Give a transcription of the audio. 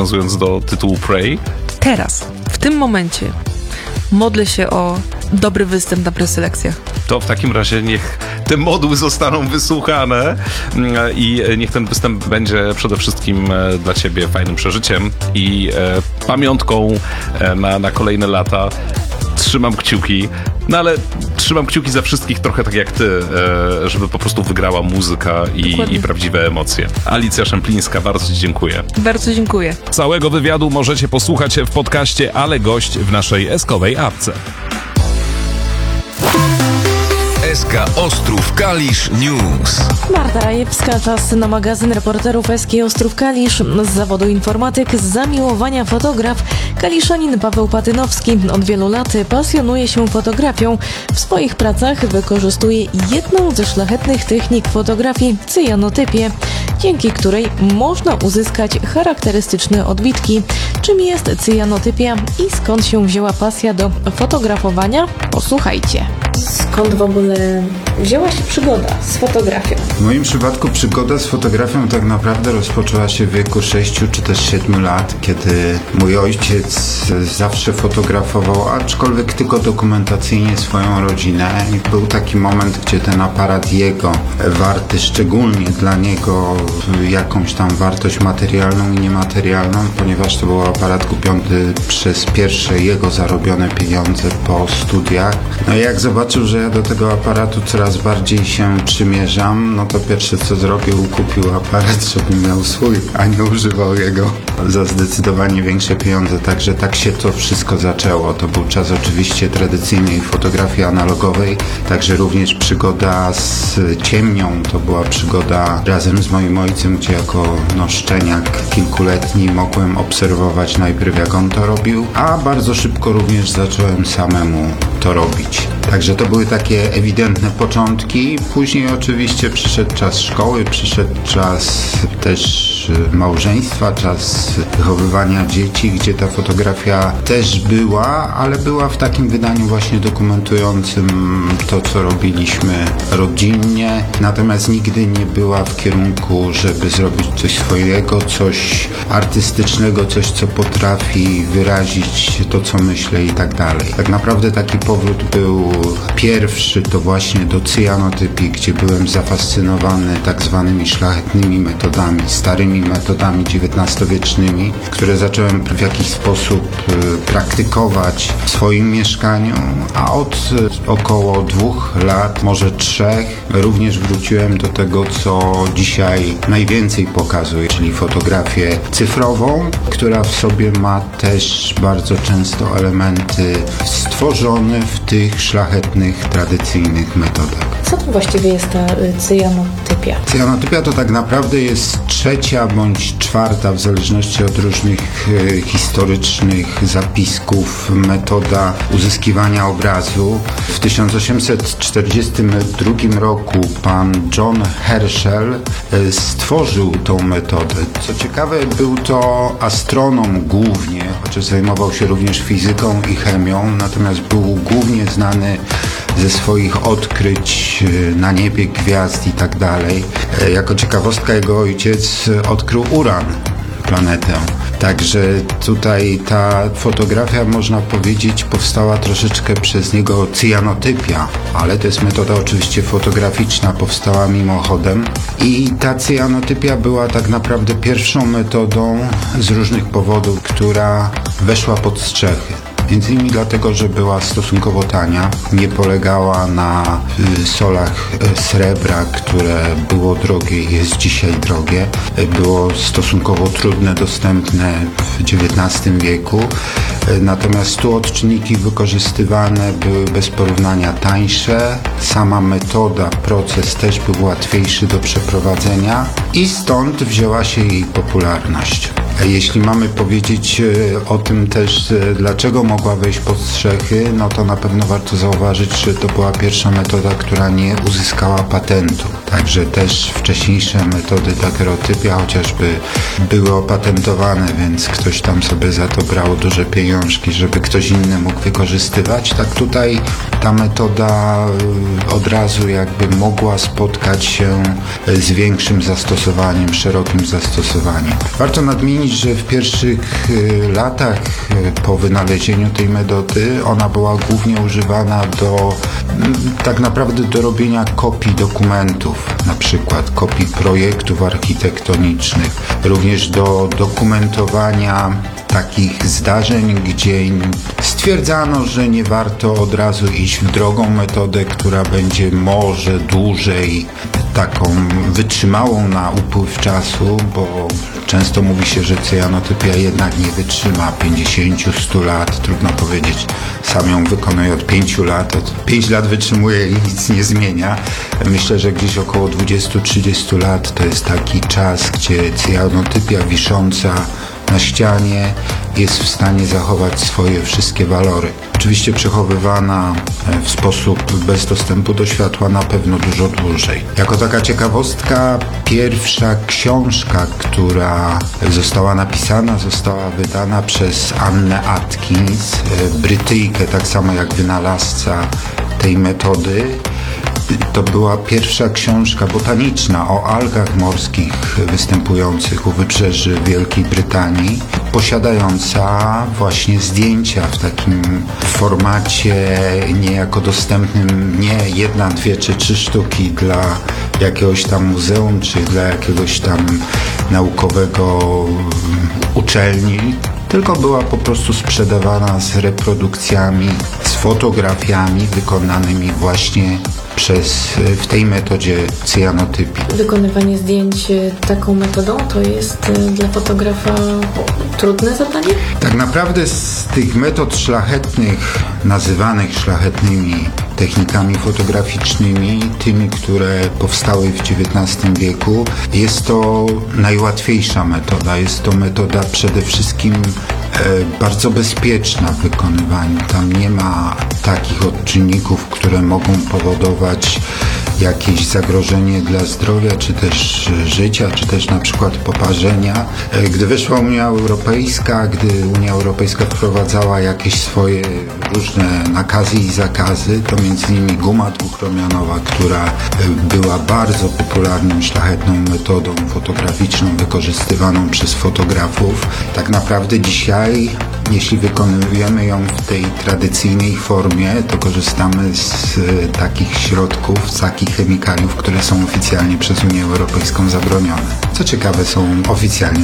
nawiązując do tytułu Prey. Teraz, w tym momencie, modlę się o dobry występ na preselekcjach. To w takim razie niech te modły zostaną wysłuchane mm, i niech ten występ będzie przede wszystkim e, dla ciebie fajnym przeżyciem i e, pamiątką e, na, na kolejne lata. Trzymam kciuki, no ale trzymam kciuki za wszystkich trochę tak jak ty, e, żeby po prostu wygrała muzyka i, i prawdziwe emocje. Alicja Szemplińska, bardzo ci dziękuję. Bardzo dziękuję. Całego wywiadu możecie posłuchać w podcaście Ale Gość w naszej eskowej apce. SK Ostrów Kalisz News. Marta Rajewska, czas na magazyn reporterów SK Ostrów Kalisz. Z zawodu informatyk, z zamiłowania fotograf, kaliszanin Paweł Patynowski od wielu lat pasjonuje się fotografią. W swoich pracach wykorzystuje jedną ze szlachetnych technik fotografii, cyjanotypię, dzięki której można uzyskać charakterystyczne odbitki. Czym jest cyjanotypia i skąd się wzięła pasja do fotografowania? Posłuchajcie. Skąd w ogóle wzięła się przygoda z fotografią? W moim przypadku przygoda z fotografią tak naprawdę rozpoczęła się w wieku 6 czy też 7 lat, kiedy mój ojciec zawsze fotografował, aczkolwiek tylko dokumentacyjnie swoją rodzinę. I był taki moment, gdzie ten aparat jego, warty szczególnie dla niego jakąś tam wartość materialną i niematerialną, ponieważ to był aparat kupiony przez pierwsze jego zarobione pieniądze po studiach. No i jak zobaczył, że ja do tego aparatu coraz bardziej się przymierzam, no to pierwsze co zrobił, kupił aparat, żeby miał swój, a nie używał jego za zdecydowanie większe pieniądze. Także tak się to wszystko zaczęło. To był czas oczywiście tradycyjnej fotografii analogowej, także również przygoda z ciemnią. To była przygoda razem z moim ojcem, gdzie jako no, szczeniak kilkuletni mogłem obserwować najpierw jak on to robił, a bardzo szybko również zacząłem samemu to robić. Także to były takie ewidentne początki. Później oczywiście przyszedł czas szkoły, przyszedł czas też y, małżeństwa, czas wychowywania dzieci, gdzie ta fotografia też była, ale była w takim wydaniu właśnie dokumentującym to, co robiliśmy rodzinnie. Natomiast nigdy nie była w kierunku, żeby zrobić coś swojego, coś artystycznego, coś, co potrafi wyrazić to, co myślę i tak dalej. Tak naprawdę taki powrót był pierwszy, to właśnie do cyjanotypii, gdzie byłem zafascynowany tak zwanymi szlachetnymi metodami, starymi metodami XIX-wiecznymi, które zacząłem w jakiś sposób y, praktykować w swoim mieszkaniu, a od y, około dwóch lat, może trzech, również wróciłem do tego, co dzisiaj najwięcej pokazuje, czyli fotografię cyfrową, która w sobie ma też bardzo często elementy stworzone w tych szlachetnych, tradycyjnych metodach. Co to właściwie jest ta y, cyjanotypia? Cyjanotypia to tak naprawdę jest trzecia bądź czwarta, w zależności od różnych e, historycznych zapisków, metoda uzyskiwania obrazu. W 1842 roku pan John Herschel e, stworzył tą metodę. Co ciekawe, był to astronom głównie, chociaż zajmował się również fizyką i chemią, natomiast był głównie znany ze swoich odkryć e, na niebie gwiazd i tak dalej. E, Jako ciekawostka jego ojciec odkrył uran, planetę. Także tutaj ta fotografia, można powiedzieć, powstała troszeczkę przez niego cyjanotypia, ale to jest metoda oczywiście fotograficzna, powstała mimochodem. I ta cyjanotypia była tak naprawdę pierwszą metodą z różnych powodów, która weszła pod strzechy. Między innymi dlatego, że była stosunkowo tania, nie polegała na y, solach y, srebra, które było drogie i jest dzisiaj drogie. Y, Było stosunkowo trudne, dostępne w XIX wieku. Natomiast tu odczynniki wykorzystywane były bez porównania tańsze. Sama metoda, proces też był łatwiejszy do przeprowadzenia i stąd wzięła się jej popularność. Jeśli mamy powiedzieć e, o tym też, e, dlaczego mogła wejść pod strzechy, no to na pewno warto zauważyć, że to była pierwsza metoda, która nie uzyskała patentu. Także też wcześniejsze metody dagerotypia chociażby były opatentowane, więc ktoś tam sobie za to brał duże pieniążki, żeby ktoś inny mógł wykorzystywać. Tak tutaj ta metoda e, od razu jakby mogła spotkać się e, z większym zastosowaniem, szerokim zastosowaniem. Warto nadmienić, że w pierwszych y, latach y, po wynalezieniu tej metody ona była głównie używana do mm, tak naprawdę do robienia kopii dokumentów, przykład kopii projektów architektonicznych, również do dokumentowania takich zdarzeń, gdzie stwierdzano, że nie warto od razu iść w drogą metodę, która będzie może dłużej taką wytrzymałą na upływ czasu, bo często mówi się, że cyjanotypia jednak nie wytrzyma 50-100 lat, trudno powiedzieć. Sam ją wykonuję od 5 lat, od 5 lat wytrzymuję i nic nie zmienia. Myślę, że gdzieś około 20-30 lat to jest taki czas, gdzie cyjanotypia wisząca na ścianie jest w stanie zachować swoje wszystkie walory. Oczywiście przechowywana e, w sposób bez dostępu do światła na pewno dużo dłużej. Jako taka ciekawostka, pierwsza książka, która została napisana, została wydana przez Annę Atkins, e, Brytyjkę, tak samo jak wynalazca tej metody. To była pierwsza książka botaniczna o algach morskich występujących u wybrzeży Wielkiej Brytanii, posiadająca właśnie zdjęcia w takim formacie niejako dostępnym nie jedna, dwie czy trzy sztuki dla jakiegoś tam muzeum czy dla jakiegoś tam naukowego uczelni, tylko była po prostu sprzedawana z reprodukcjami, z fotografiami wykonanymi właśnie przez, w tej metodzie cyjanotypii. Wykonywanie zdjęć e, taką metodą to jest e, dla fotografa trudne zadanie? Tak naprawdę z tych metod szlachetnych, nazywanych szlachetnymi technikami fotograficznymi, tymi, które powstały w XIX wieku, jest to najłatwiejsza metoda. Jest to metoda przede wszystkim bardzo bezpieczna w wykonywaniu. Tam nie ma takich odczynników, które mogą powodować jakieś zagrożenie dla zdrowia, czy też e, życia, czy też na przykład poparzenia. E, Gdy wyszła Unia Europejska, gdy Unia Europejska wprowadzała jakieś swoje różne nakazy i zakazy, to między innymi guma dwuchromianowa, która e, była bardzo popularną, szlachetną metodą fotograficzną wykorzystywaną przez fotografów. Tak naprawdę dzisiaj, jeśli wykonujemy ją w tej tradycyjnej formie, to korzystamy z e, takich środków, z takich chemikaliów, które są oficjalnie przez Unię Europejską zabronione. Co ciekawe, są oficjalnie